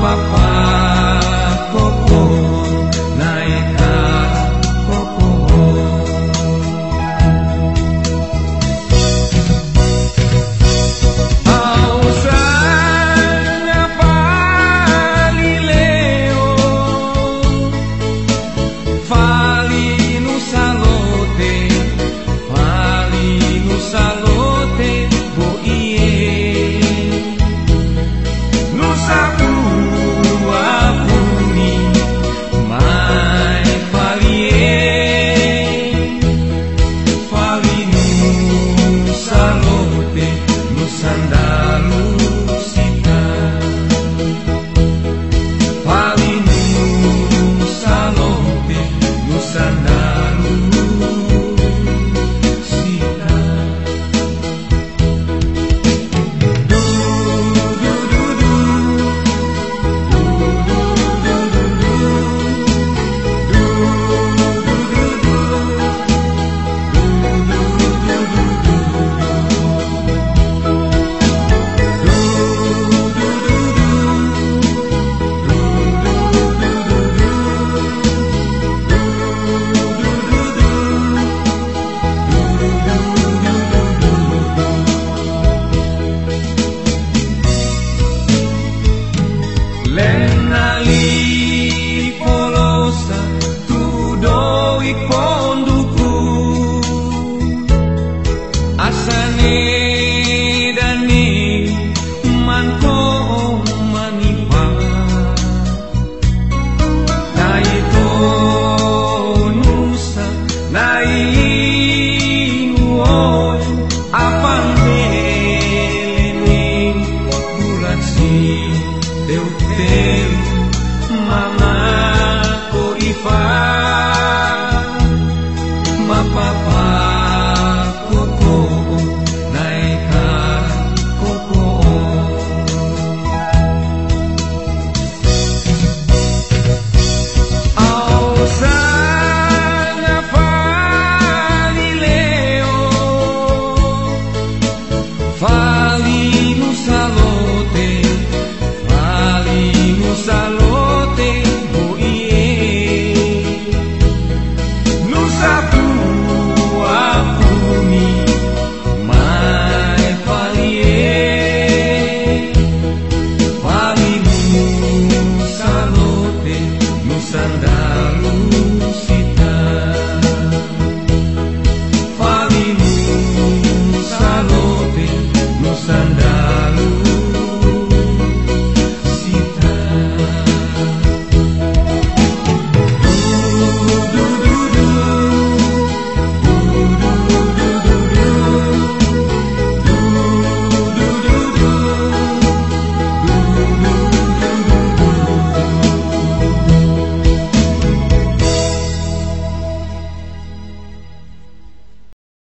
papai. fire.